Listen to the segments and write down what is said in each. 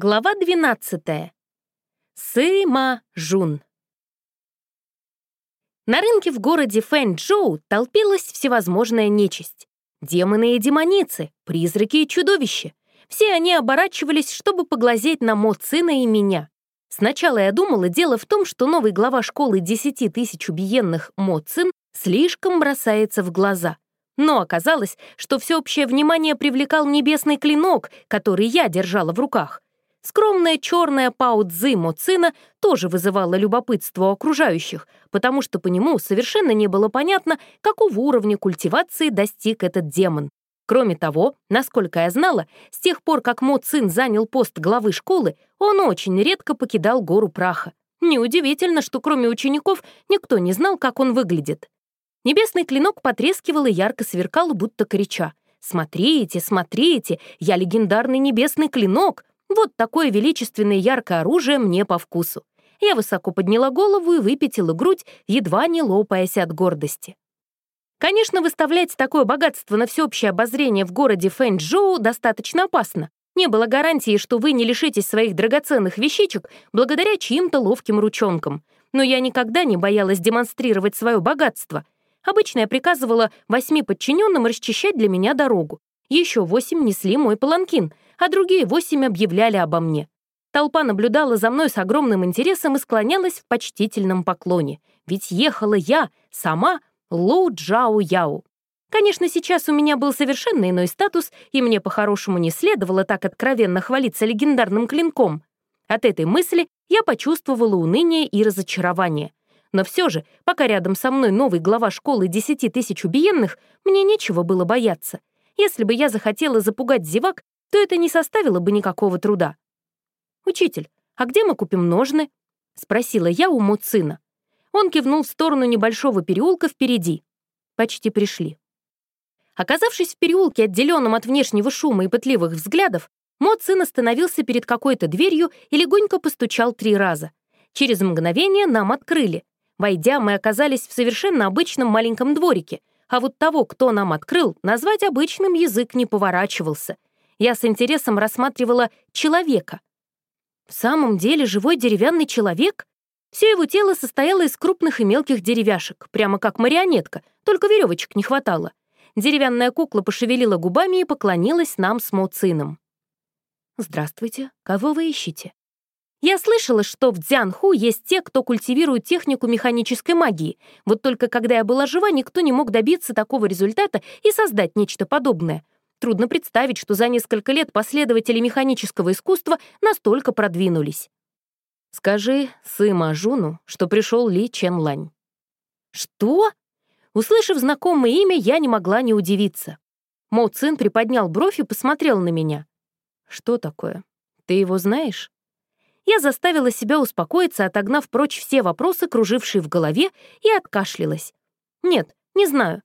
Глава 12. Сыма Жун. На рынке в городе Фэнчжоу толпилась всевозможная нечисть. Демоны и демоницы, призраки и чудовища. Все они оборачивались, чтобы поглазеть на Мо Цина и меня. Сначала я думала, дело в том, что новый глава школы 10 тысяч убиенных Мо Цин слишком бросается в глаза. Но оказалось, что всеобщее внимание привлекал небесный клинок, который я держала в руках — Скромная черная паудзы Моцина тоже вызывала любопытство у окружающих, потому что по нему совершенно не было понятно, какого уровня культивации достиг этот демон. Кроме того, насколько я знала, с тех пор, как Мо Цин занял пост главы школы, он очень редко покидал гору праха. Неудивительно, что кроме учеников никто не знал, как он выглядит. Небесный клинок потрескивал и ярко сверкал, будто крича. «Смотрите, смотрите, я легендарный небесный клинок! Вот такое величественное яркое оружие мне по вкусу. Я высоко подняла голову и выпятила грудь, едва не лопаясь от гордости. Конечно, выставлять такое богатство на всеобщее обозрение в городе Фэнчжоу достаточно опасно. Не было гарантии, что вы не лишитесь своих драгоценных вещичек благодаря чьим-то ловким ручонкам. Но я никогда не боялась демонстрировать свое богатство. Обычно я приказывала восьми подчиненным расчищать для меня дорогу. Еще восемь несли мой паланкин — а другие восемь объявляли обо мне. Толпа наблюдала за мной с огромным интересом и склонялась в почтительном поклоне. Ведь ехала я, сама, Лу Джао Яо. Конечно, сейчас у меня был совершенно иной статус, и мне по-хорошему не следовало так откровенно хвалиться легендарным клинком. От этой мысли я почувствовала уныние и разочарование. Но все же, пока рядом со мной новый глава школы десяти тысяч убиенных, мне нечего было бояться. Если бы я захотела запугать зевак, то это не составило бы никакого труда. «Учитель, а где мы купим ножны?» — спросила я у Муцина. Он кивнул в сторону небольшого переулка впереди. Почти пришли. Оказавшись в переулке, отделенном от внешнего шума и пытливых взглядов, Моцин остановился перед какой-то дверью и легонько постучал три раза. Через мгновение нам открыли. Войдя, мы оказались в совершенно обычном маленьком дворике, а вот того, кто нам открыл, назвать обычным язык не поворачивался — я с интересом рассматривала человека. В самом деле живой деревянный человек? Все его тело состояло из крупных и мелких деревяшек, прямо как марионетка, только веревочек не хватало. Деревянная кукла пошевелила губами и поклонилась нам с Моцином. «Здравствуйте, кого вы ищете?» Я слышала, что в Дзянху есть те, кто культивирует технику механической магии. Вот только когда я была жива, никто не мог добиться такого результата и создать нечто подобное. Трудно представить, что за несколько лет последователи механического искусства настолько продвинулись. Скажи Сыма Жуну, что пришел Ли Чен Лань. Что? Услышав знакомое имя, я не могла не удивиться. Мо Цин приподнял бровь и посмотрел на меня. Что такое? Ты его знаешь? Я заставила себя успокоиться, отогнав прочь все вопросы, кружившие в голове, и откашлялась. Нет, не знаю.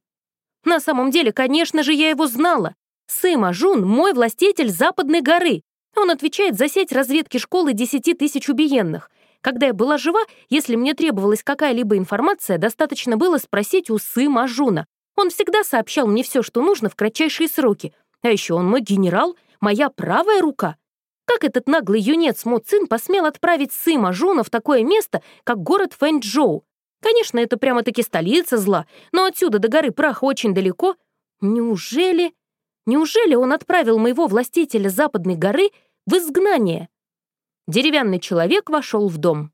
На самом деле, конечно же, я его знала. Сыма Жун — мой властитель Западной горы. Он отвечает за сеть разведки школы 10 тысяч убиенных. Когда я была жива, если мне требовалась какая-либо информация, достаточно было спросить у Сыма Жуна. Он всегда сообщал мне все, что нужно в кратчайшие сроки. А еще он мой генерал, моя правая рука. Как этот наглый юнец Мо Цин посмел отправить Сыма Жуна в такое место, как город Фэнчжоу? Конечно, это прямо-таки столица зла, но отсюда до горы Праха очень далеко. Неужели... Неужели он отправил моего властителя Западной горы в изгнание? Деревянный человек вошел в дом.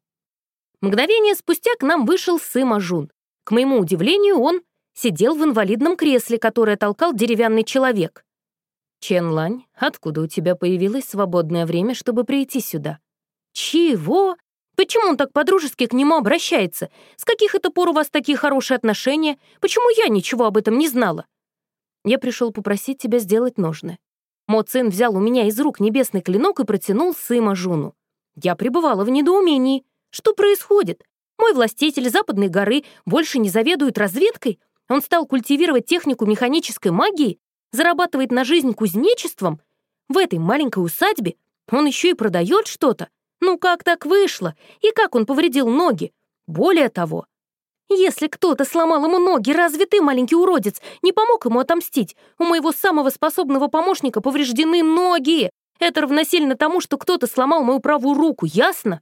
Мгновение спустя к нам вышел Сыма Жун. К моему удивлению, он сидел в инвалидном кресле, которое толкал деревянный человек. «Чен Лань, откуда у тебя появилось свободное время, чтобы прийти сюда?» «Чего? Почему он так по-дружески к нему обращается? С каких это пор у вас такие хорошие отношения? Почему я ничего об этом не знала?» Я пришел попросить тебя сделать ножны. Мо Цин взял у меня из рук небесный клинок и протянул Сыма Жуну. Я пребывала в недоумении. Что происходит? Мой властитель Западной горы больше не заведует разведкой? Он стал культивировать технику механической магии? Зарабатывает на жизнь кузнечеством? В этой маленькой усадьбе он еще и продает что-то? Ну как так вышло? И как он повредил ноги? Более того, если кто-то сломал ему ноги, разве ты, маленький уродец, не помог ему отомстить? У моего самого способного помощника повреждены ноги. Это равносильно тому, что кто-то сломал мою правую руку, ясно?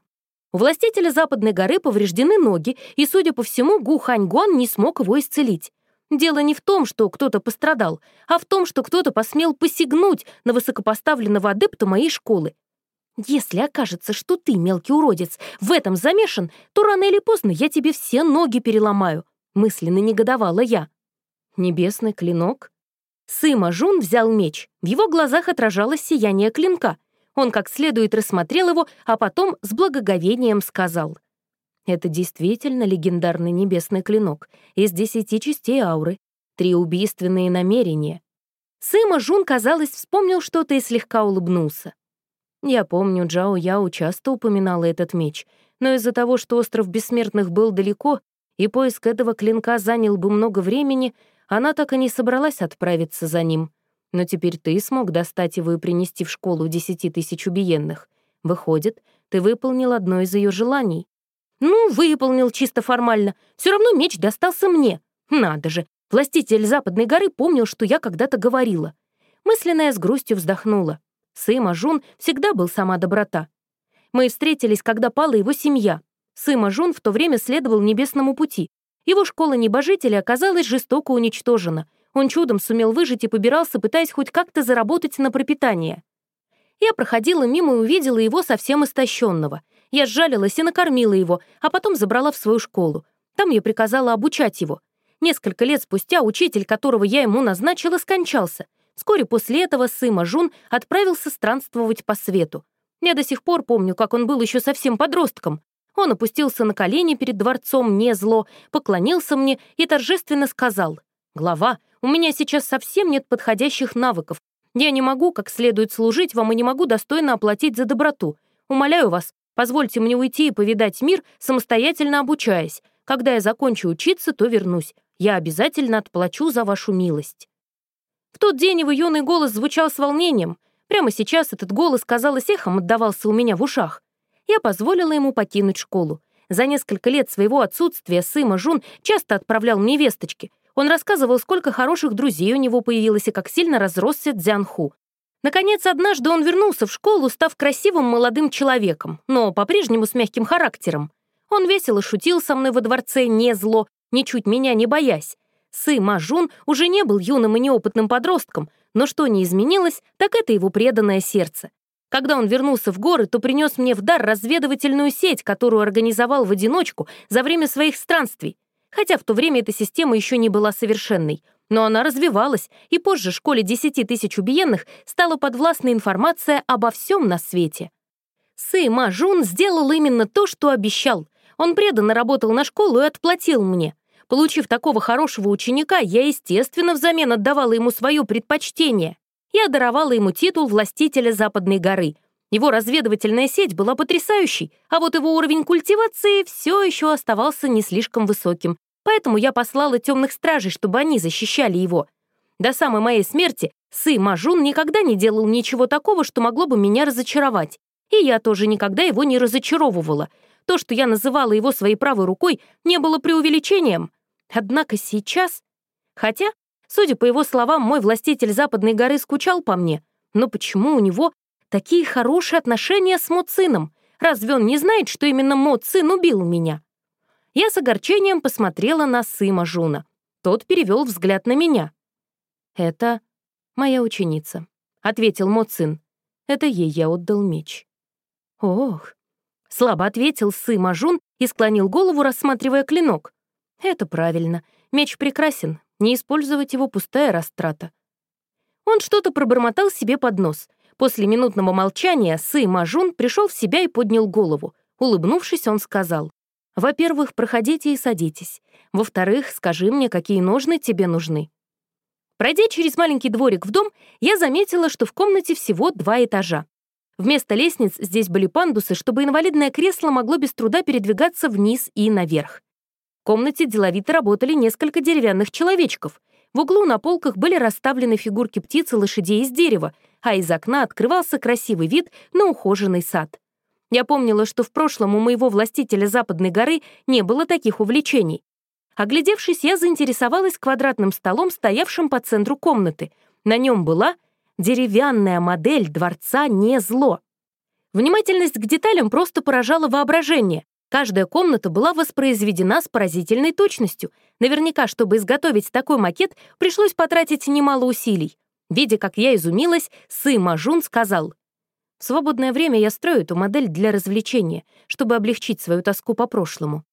У властителя Западной горы повреждены ноги, и, судя по всему, Гу Ханьгуан не смог его исцелить. Дело не в том, что кто-то пострадал, а в том, что кто-то посмел посягнуть на высокопоставленного адепта моей школы. Если окажется, что ты, мелкий уродец, в этом замешан, то рано или поздно я тебе все ноги переломаю», — мысленно негодовала я. Небесный клинок? Сыма Жун взял меч. В его глазах отражалось сияние клинка. Он как следует рассмотрел его, а потом с благоговением сказал. «Это действительно легендарный небесный клинок из десяти частей ауры, три убийственные намерения». Сыма Жун, казалось, вспомнил что-то и слегка улыбнулся. Я помню, Джао Яо часто упоминала этот меч, но из-за того, что остров Бессмертных был далеко, и поиск этого клинка занял бы много времени, она так и не собралась отправиться за ним. Но теперь ты смог достать его и принести в школу десяти тысяч убиенных. Выходит, ты выполнил одно из ее желаний. Ну, выполнил чисто формально. Все равно меч достался мне. Надо же, властитель Западной горы помнил, что я когда-то говорила. Мысленная с грустью вздохнула. Сыма Жун всегда был сама доброта. Мы встретились, когда пала его семья. Сыма Жун в то время следовал небесному пути. Его школа небожителей оказалась жестоко уничтожена. Он чудом сумел выжить и побирался, пытаясь хоть как-то заработать на пропитание. Я проходила мимо и увидела его совсем истощенного. Я сжалилась и накормила его, а потом забрала в свою школу. Там я приказала обучать его. Несколько лет спустя учитель, которого я ему назначила, скончался. Вскоре после этого Сыма Жун отправился странствовать по свету. Я до сих пор помню, как он был еще совсем подростком. Он опустился на колени перед дворцом не зло, поклонился мне и торжественно сказал, «Глава, у меня сейчас совсем нет подходящих навыков. Я не могу как следует служить вам и не могу достойно оплатить за доброту. Умоляю вас, позвольте мне уйти и повидать мир, самостоятельно обучаясь. Когда я закончу учиться, то вернусь. Я обязательно отплачу за вашу милость». В тот день его юный голос звучал с волнением. Прямо сейчас этот голос, казалось, эхом отдавался у меня в ушах. Я позволила ему покинуть школу. За несколько лет своего отсутствия Сыма Жун часто отправлял мне весточки. Он рассказывал, сколько хороших друзей у него появилось и как сильно разросся Дзянху. Наконец, однажды он вернулся в школу, став красивым молодым человеком, но по-прежнему с мягким характером. Он весело шутил со мной во дворце, не зло, ничуть меня не боясь. Сы Мажун уже не был юным и неопытным подростком, но что не изменилось, так это его преданное сердце. Когда он вернулся в горы, то принес мне в дар разведывательную сеть, которую организовал в одиночку за время своих странствий. Хотя в то время эта система еще не была совершенной. Но она развивалась, и позже школе 10 тысяч убиенных стала подвластна информация обо всем на свете. Сы Мажун сделал именно то, что обещал. Он преданно работал на школу и отплатил мне. Получив такого хорошего ученика, я, естественно, взамен отдавала ему свое предпочтение. Я даровала ему титул властителя Западной горы. Его разведывательная сеть была потрясающей, а вот его уровень культивации все еще оставался не слишком высоким, поэтому я послала темных стражей, чтобы они защищали его. До самой моей смерти Сы Мажун никогда не делал ничего такого, что могло бы меня разочаровать. И я тоже никогда его не разочаровывала. То, что я называла его своей правой рукой, не было преувеличением. Однако сейчас... Хотя, судя по его словам, мой властитель Западной горы скучал по мне. Но почему у него такие хорошие отношения с Моцином? Разве он не знает, что именно Моцин убил меня? Я с огорчением посмотрела на Сыма Жуна. Тот перевел взгляд на меня. «Это моя ученица», — ответил Моцин. «Это ей я отдал меч». «Ох!» — слабо ответил Сыма Жун и склонил голову, рассматривая клинок. Это правильно. Меч прекрасен. Не использовать его пустая растрата. Он что-то пробормотал себе под нос. После минутного молчания Сы Мажун пришел в себя и поднял голову. Улыбнувшись, он сказал, «Во-первых, проходите и садитесь. Во-вторых, скажи мне, какие ножны тебе нужны». Пройдя через маленький дворик в дом, я заметила, что в комнате всего два этажа. Вместо лестниц здесь были пандусы, чтобы инвалидное кресло могло без труда передвигаться вниз и наверх комнате деловито работали несколько деревянных человечков. В углу на полках были расставлены фигурки птиц и лошадей из дерева, а из окна открывался красивый вид на ухоженный сад. Я помнила, что в прошлом у моего властителя Западной горы не было таких увлечений. Оглядевшись, я заинтересовалась квадратным столом, стоявшим по центру комнаты. На нем была Деревянная модель дворца не зло. Внимательность к деталям просто поражала воображение. Каждая комната была воспроизведена с поразительной точностью. Наверняка, чтобы изготовить такой макет, пришлось потратить немало усилий. Видя, как я изумилась, Сы Мажун сказал, «В свободное время я строю эту модель для развлечения, чтобы облегчить свою тоску по прошлому».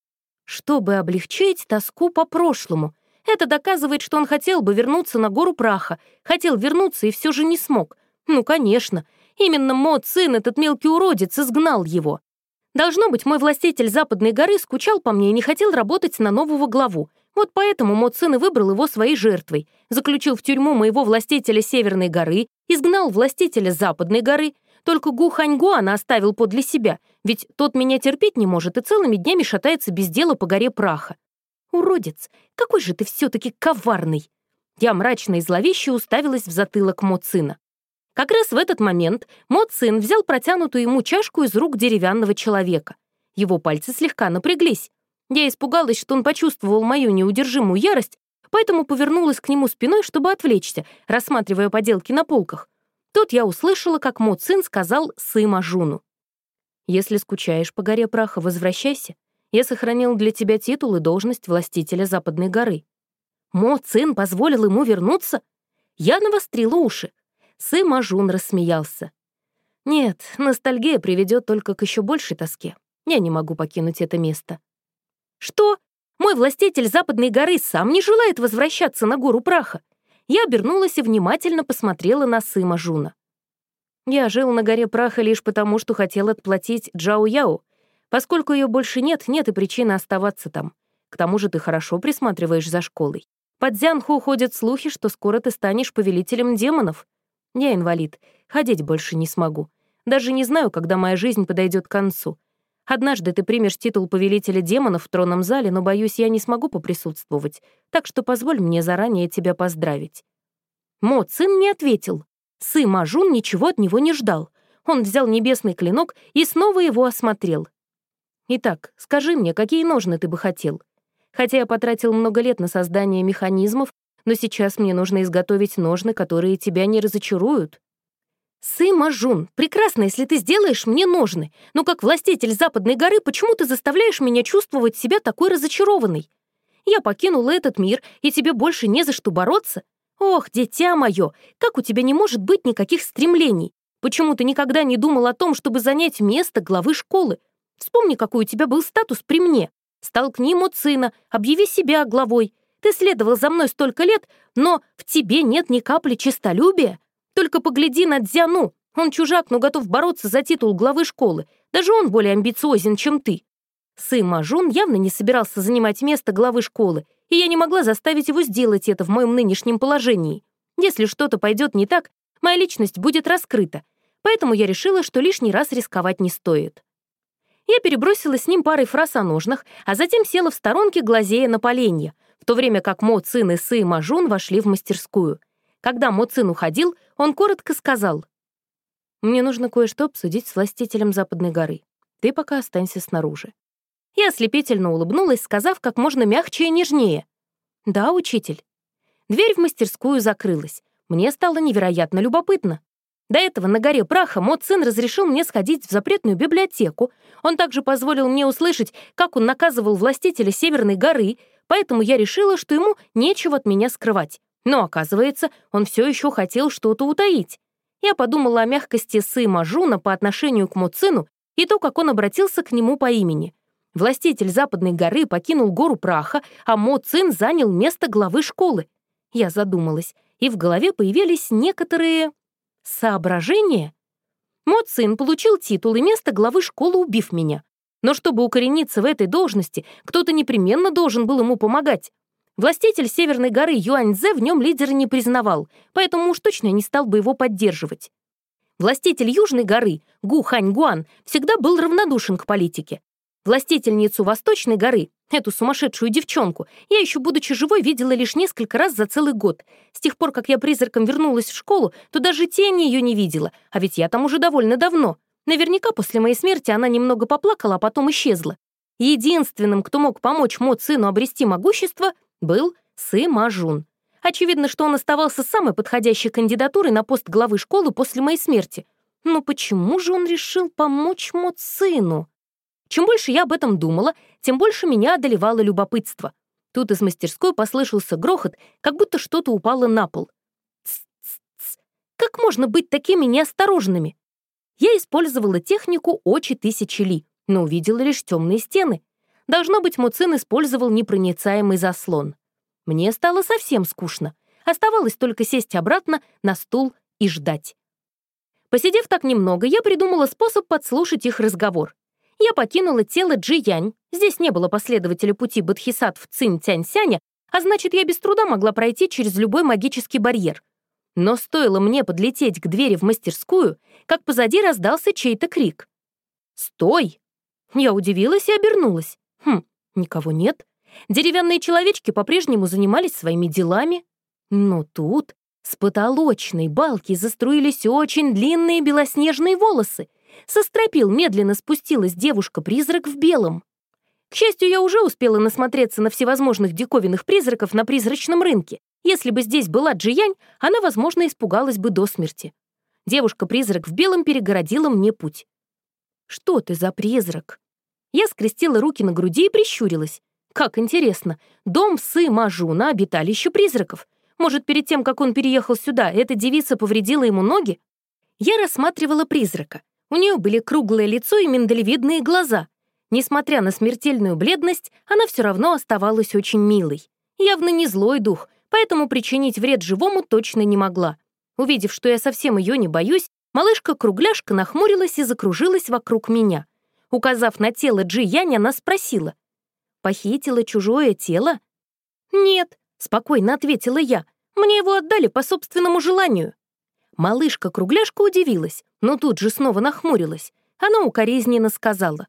Чтобы облегчить тоску по прошлому. Это доказывает, что он хотел бы вернуться на гору праха, хотел вернуться и все же не смог. Ну, конечно, именно Мод, сын, этот мелкий уродец, изгнал его. Должно быть, мой властитель Западной горы скучал по мне и не хотел работать на нового главу. Вот поэтому Мод сын и выбрал его своей жертвой. Заключил в тюрьму моего властителя Северной горы, изгнал властителя Западной горы. Только Гу Ханьгуана оставил подле себя, ведь тот меня терпеть не может и целыми днями шатается без дела по горе праха. Уродец, какой же ты все-таки коварный! Я мрачно и зловеще уставилась в затылок Моцина. Как раз в этот момент Мот сын взял протянутую ему чашку из рук деревянного человека. Его пальцы слегка напряглись. Я испугалась, что он почувствовал мою неудержимую ярость, поэтому повернулась к нему спиной, чтобы отвлечься, рассматривая поделки на полках. Тут я услышала, как Мот сын сказал Сыма Жуну. «Если скучаешь по горе праха, возвращайся. Я сохранил для тебя титул и должность властителя Западной горы». Мо сын позволил ему вернуться? Я навострила уши. Сы Мажун рассмеялся. «Нет, ностальгия приведет только к еще большей тоске. Я не могу покинуть это место». «Что? Мой властитель Западной горы сам не желает возвращаться на гору праха?» Я обернулась и внимательно посмотрела на Сы Мажуна. «Я жил на горе праха лишь потому, что хотел отплатить Джао Яо. Поскольку ее больше нет, нет и причины оставаться там. К тому же ты хорошо присматриваешь за школой. Под Зянху ходят слухи, что скоро ты станешь повелителем демонов. Я инвалид, ходить больше не смогу. Даже не знаю, когда моя жизнь подойдет к концу. Однажды ты примешь титул повелителя демонов в тронном зале, но, боюсь, я не смогу поприсутствовать, так что позволь мне заранее тебя поздравить». Мо сын не ответил. Сы Мажун ничего от него не ждал. Он взял небесный клинок и снова его осмотрел. «Итак, скажи мне, какие ножны ты бы хотел? Хотя я потратил много лет на создание механизмов, но сейчас мне нужно изготовить ножны, которые тебя не разочаруют. Сы Мажун, прекрасно, если ты сделаешь мне ножны, но как властитель Западной горы, почему ты заставляешь меня чувствовать себя такой разочарованной? Я покинула этот мир, и тебе больше не за что бороться? Ох, дитя мое, как у тебя не может быть никаких стремлений? Почему ты никогда не думал о том, чтобы занять место главы школы? Вспомни, какой у тебя был статус при мне. Столкни от сына, объяви себя главой. Ты следовал за мной столько лет, но в тебе нет ни капли честолюбия. Только погляди на Дзяну. Он чужак, но готов бороться за титул главы школы. Даже он более амбициозен, чем ты. Сын Мажун явно не собирался занимать место главы школы, и я не могла заставить его сделать это в моем нынешнем положении. Если что-то пойдет не так, моя личность будет раскрыта, поэтому я решила, что лишний раз рисковать не стоит. Я перебросила с ним парой фраз о ножнах, а затем села в сторонке, глазея на поленья, в то время как Мо Цин и Сы Мажун вошли в мастерскую. Когда Мо Цин уходил, он коротко сказал, «Мне нужно кое-что обсудить с властителем Западной горы. Ты пока останься снаружи». Я ослепительно улыбнулась, сказав как можно мягче и нежнее. «Да, учитель». Дверь в мастерскую закрылась. Мне стало невероятно любопытно. До этого на горе праха мой сын разрешил мне сходить в запретную библиотеку. Он также позволил мне услышать, как он наказывал властителя Северной горы, поэтому я решила, что ему нечего от меня скрывать. Но, оказывается, он все еще хотел что-то утаить. Я подумала о мягкости Сы Мажуна по отношению к Муцину и то, как он обратился к нему по имени. Властитель Западной горы покинул гору праха, а Мо занял место главы школы. Я задумалась, и в голове появились некоторые... соображения. Мо получил титул и место главы школы, убив меня. Но чтобы укорениться в этой должности, кто-то непременно должен был ему помогать. Властитель Северной горы Юаньзе в нем лидера не признавал, поэтому уж точно не стал бы его поддерживать. Властитель Южной горы, Гу Ханьгуан, всегда был равнодушен к политике. Властительницу Восточной горы, эту сумасшедшую девчонку, я еще будучи живой видела лишь несколько раз за целый год. С тех пор, как я призраком вернулась в школу, то даже тени ее не видела, а ведь я там уже довольно давно. Наверняка после моей смерти она немного поплакала, а потом исчезла. Единственным, кто мог помочь Мо сыну обрести могущество, был Сы Мажун. Очевидно, что он оставался самой подходящей кандидатурой на пост главы школы после моей смерти. Но почему же он решил помочь сыну? Чем больше я об этом думала, тем больше меня одолевало любопытство. Тут из мастерской послышался грохот, как будто что-то упало на пол. Как можно быть такими неосторожными? Я использовала технику очи тысячи ли, но увидела лишь темные стены. Должно быть, Муцин использовал непроницаемый заслон. Мне стало совсем скучно. Оставалось только сесть обратно на стул и ждать. Посидев так немного, я придумала способ подслушать их разговор. Я покинула тело Джи Янь. Здесь не было последователя пути Бодхисаттв Цинь Тянь Сяня, а значит, я без труда могла пройти через любой магический барьер. Но стоило мне подлететь к двери в мастерскую, как позади раздался чей-то крик. «Стой!» Я удивилась и обернулась. Хм, никого нет. Деревянные человечки по-прежнему занимались своими делами. Но тут с потолочной балки заструились очень длинные белоснежные волосы. Со стропил медленно спустилась девушка-призрак в белом. К счастью, я уже успела насмотреться на всевозможных диковинных призраков на призрачном рынке. Если бы здесь была Джиянь, она, возможно, испугалась бы до смерти. Девушка-призрак в белом перегородила мне путь. «Что ты за призрак?» Я скрестила руки на груди и прищурилась. Как интересно, дом Сы Мажуна — обиталище призраков. Может, перед тем, как он переехал сюда, эта девица повредила ему ноги? Я рассматривала призрака. У нее были круглое лицо и миндалевидные глаза. Несмотря на смертельную бледность, она все равно оставалась очень милой. Явно не злой дух, поэтому причинить вред живому точно не могла. Увидев, что я совсем ее не боюсь, малышка-кругляшка нахмурилась и закружилась вокруг меня. Указав на тело Джи Янь, она спросила. «Похитила чужое тело?» «Нет», — спокойно ответила я. «Мне его отдали по собственному желанию». Малышка-кругляшка удивилась, но тут же снова нахмурилась. Она укоризненно сказала.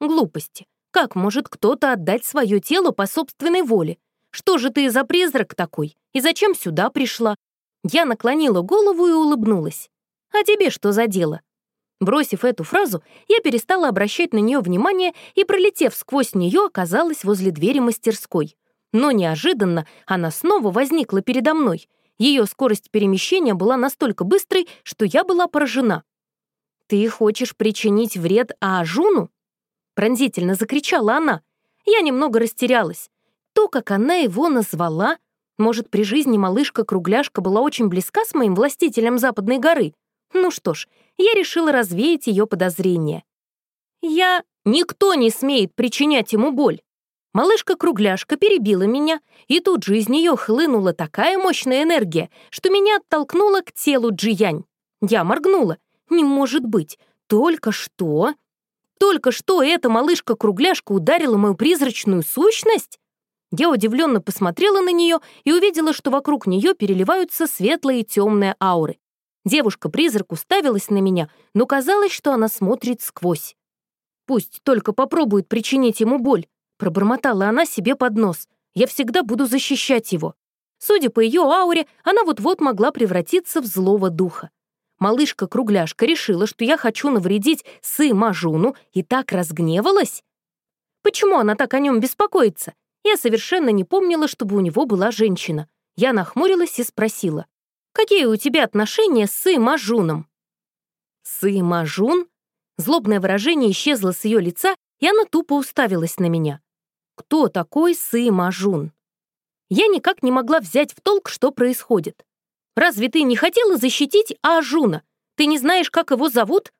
«Глупости. Как может кто-то отдать свое тело по собственной воле? Что же ты за призрак такой? И зачем сюда пришла?» Я наклонила голову и улыбнулась. «А тебе что за дело?» Бросив эту фразу, я перестала обращать на нее внимание и, пролетев сквозь нее, оказалась возле двери мастерской. Но неожиданно она снова возникла передо мной. Ее скорость перемещения была настолько быстрой, что я была поражена. «Ты хочешь причинить вред Аажуну?» Пронзительно закричала она. Я немного растерялась. То, как она его назвала, может, при жизни малышка-кругляшка была очень близка с моим властителем Западной горы? Ну что ж, я решила развеять ее подозрения. Я... Никто не смеет причинять ему боль. Малышка-кругляшка перебила меня, и тут же из нее хлынула такая мощная энергия, что меня оттолкнула к телу Джиянь. Я моргнула. Не может быть. Только что... Только что эта малышка-кругляшка ударила мою призрачную сущность? Я удивленно посмотрела на нее и увидела, что вокруг нее переливаются светлые и темные ауры. Девушка-призрак уставилась на меня, но казалось, что она смотрит сквозь. «Пусть только попробует причинить ему боль», — пробормотала она себе под нос. «Я всегда буду защищать его». Судя по ее ауре, она вот-вот могла превратиться в злого духа. Малышка-кругляшка решила, что я хочу навредить Сы Мажуну, и так разгневалась. Почему она так о нем беспокоится? Я совершенно не помнила, чтобы у него была женщина. Я нахмурилась и спросила. Какие у тебя отношения с Сы-Мажуном?» «Сы-Мажун?» Злобное выражение исчезло с ее лица, и она тупо уставилась на меня. «Кто такой Сы-Мажун?» Я никак не могла взять в толк, что происходит. «Разве ты не хотела защитить Ажуна? Ты не знаешь, как его зовут?»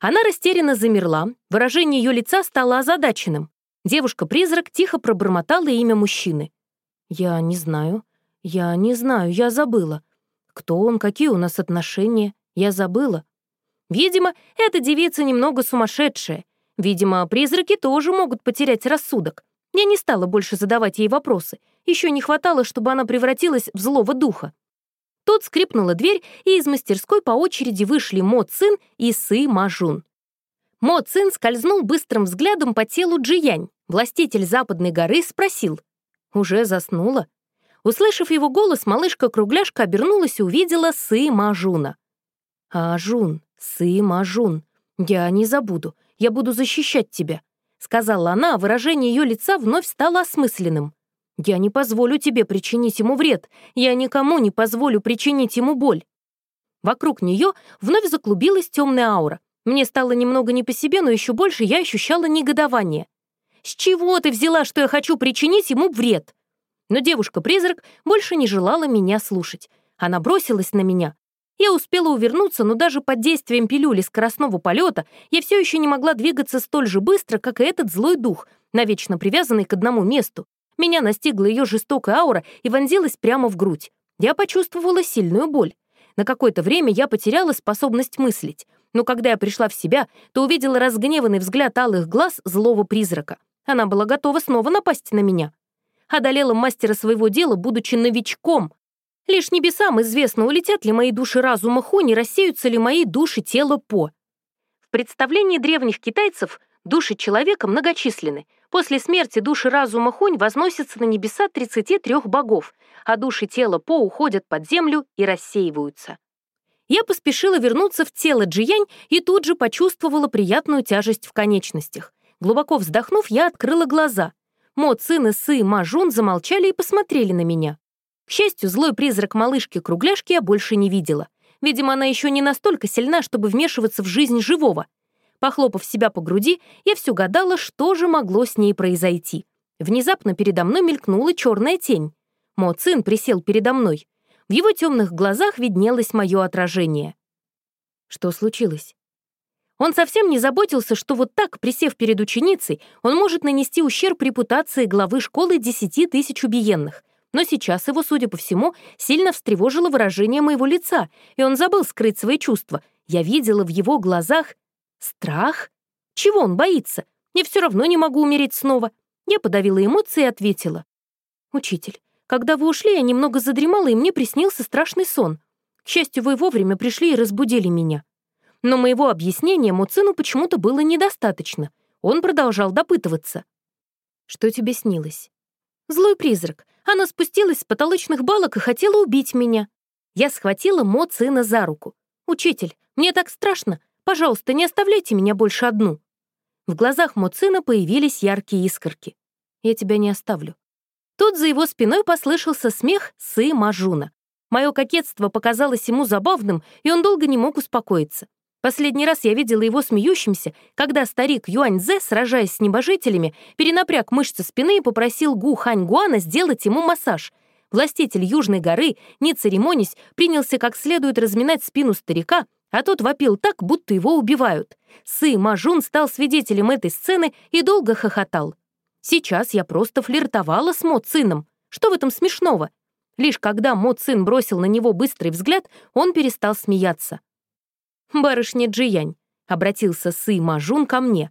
Она растерянно замерла, выражение ее лица стало озадаченным. Девушка-призрак тихо пробормотала имя мужчины. «Я не знаю. Я не знаю, я забыла. Кто он, какие у нас отношения? Я забыла. Видимо, эта девица немного сумасшедшая. Видимо, призраки тоже могут потерять рассудок. Я не стала больше задавать ей вопросы. Еще не хватало, чтобы она превратилась в злого духа. Тут скрипнула дверь, и из мастерской по очереди вышли Мо Цин и Сы Мажун. Мо Цин скользнул быстрым взглядом по телу Джиянь. Властитель Западной горы спросил. «Уже заснула?» Услышав его голос, малышка-кругляшка обернулась и увидела Сы Мажуна. «Ажун, Сы Мажун, я не забуду, я буду защищать тебя», сказала она, а выражение ее лица вновь стало осмысленным. «Я не позволю тебе причинить ему вред. Я никому не позволю причинить ему боль». Вокруг нее вновь заклубилась темная аура. Мне стало немного не по себе, но еще больше я ощущала негодование. «С чего ты взяла, что я хочу причинить ему вред?» Но девушка-призрак больше не желала меня слушать. Она бросилась на меня. Я успела увернуться, но даже под действием пилюли скоростного полета я все еще не могла двигаться столь же быстро, как и этот злой дух, навечно привязанный к одному месту. Меня настигла ее жестокая аура и вонзилась прямо в грудь. Я почувствовала сильную боль. На какое-то время я потеряла способность мыслить, но когда я пришла в себя, то увидела разгневанный взгляд алых глаз злого призрака. Она была готова снова напасть на меня. Одолела мастера своего дела, будучи новичком. Лишь небесам известно, улетят ли мои души разума Хо, не рассеются ли мои души тела По. В представлении древних китайцев души человека многочисленны. После смерти души разума Хунь возносятся на небеса 33 богов, а души тела По уходят под землю и рассеиваются. Я поспешила вернуться в тело Джиянь и тут же почувствовала приятную тяжесть в конечностях. Глубоко вздохнув, я открыла глаза. Мо Цин и Сы Ма Жун замолчали и посмотрели на меня. К счастью, злой призрак малышки-кругляшки я больше не видела. Видимо, она еще не настолько сильна, чтобы вмешиваться в жизнь живого. Похлопав себя по груди, я все гадала, что же могло с ней произойти. Внезапно передо мной мелькнула черная тень. Мо Цин присел передо мной. В его темных глазах виднелось мое отражение. Что случилось? Он совсем не заботился, что вот так, присев перед ученицей, он может нанести ущерб репутации главы школы десяти тысяч убиенных. Но сейчас его, судя по всему, сильно встревожило выражение моего лица, и он забыл скрыть свои чувства. Я видела в его глазах страх. Чего он боится? Я все равно не могу умереть снова. Я подавила эмоции и ответила. «Учитель, когда вы ушли, я немного задремала, и мне приснился страшный сон. К счастью, вы вовремя пришли и разбудили меня». Но моего объяснения Муцину почему-то было недостаточно. Он продолжал допытываться. «Что тебе снилось?» «Злой призрак. Она спустилась с потолочных балок и хотела убить меня». Я схватила Мо за руку. «Учитель, мне так страшно. Пожалуйста, не оставляйте меня больше одну». В глазах Моцина появились яркие искорки. «Я тебя не оставлю». Тут за его спиной послышался смех Сы Мажуна. Мое кокетство показалось ему забавным, и он долго не мог успокоиться. Последний раз я видела его смеющимся, когда старик Юань-Зе, сражаясь с небожителями, перенапряг мышцы спины и попросил Гу Хань-Гуана сделать ему массаж. Властитель Южной горы, не церемонясь, принялся как следует разминать спину старика, а тот вопил так, будто его убивают. Сы Мажун стал свидетелем этой сцены и долго хохотал. Сейчас я просто флиртовала с Мо Цином. Что в этом смешного? Лишь когда Мо Цин бросил на него быстрый взгляд, он перестал смеяться. «Барышня Джиянь», — обратился Сы Мажун ко мне.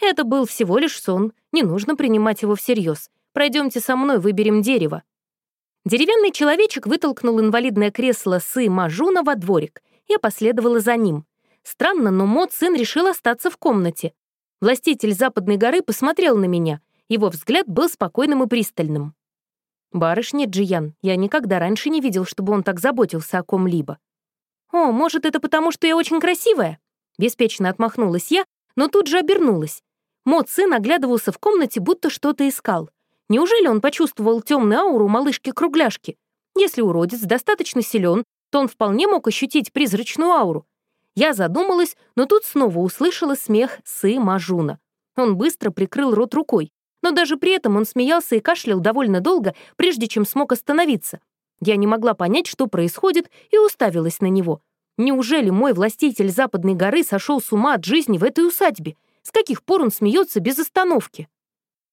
«Это был всего лишь сон, не нужно принимать его всерьез. Пройдемте со мной, выберем дерево». Деревянный человечек вытолкнул инвалидное кресло Сы Мажуна во дворик. Я последовала за ним. Странно, но Мо сын решил остаться в комнате. Властитель Западной горы посмотрел на меня. Его взгляд был спокойным и пристальным. «Барышня Джиян, я никогда раньше не видел, чтобы он так заботился о ком-либо. «О, может, это потому, что я очень красивая?» Беспечно отмахнулась я, но тут же обернулась. Мот сын оглядывался в комнате, будто что-то искал. Неужели он почувствовал темную ауру малышки-кругляшки? Если уродец достаточно силен, то он вполне мог ощутить призрачную ауру. Я задумалась, но тут снова услышала смех Сы Мажуна. Он быстро прикрыл рот рукой, но даже при этом он смеялся и кашлял довольно долго, прежде чем смог остановиться. Я не могла понять, что происходит, и уставилась на него. Неужели мой властитель Западной горы сошел с ума от жизни в этой усадьбе? С каких пор он смеется без остановки?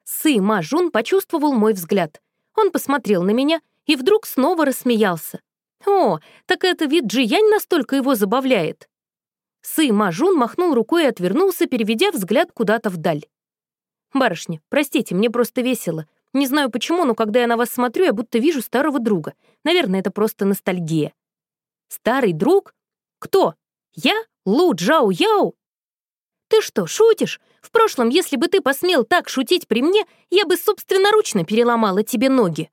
Сы Ма Жун почувствовал мой взгляд. Он посмотрел на меня и вдруг снова рассмеялся. «О, так это вид Джиянь настолько его забавляет!» Сы Ма Жун махнул рукой и отвернулся, переведя взгляд куда-то вдаль. «Барышня, простите, мне просто весело. Не знаю почему, но когда я на вас смотрю, я будто вижу старого друга. Наверное, это просто ностальгия. Старый друг? Кто? Я? Лу Джао Яо? Ты что, шутишь? В прошлом, если бы ты посмел так шутить при мне, я бы собственноручно переломала тебе ноги.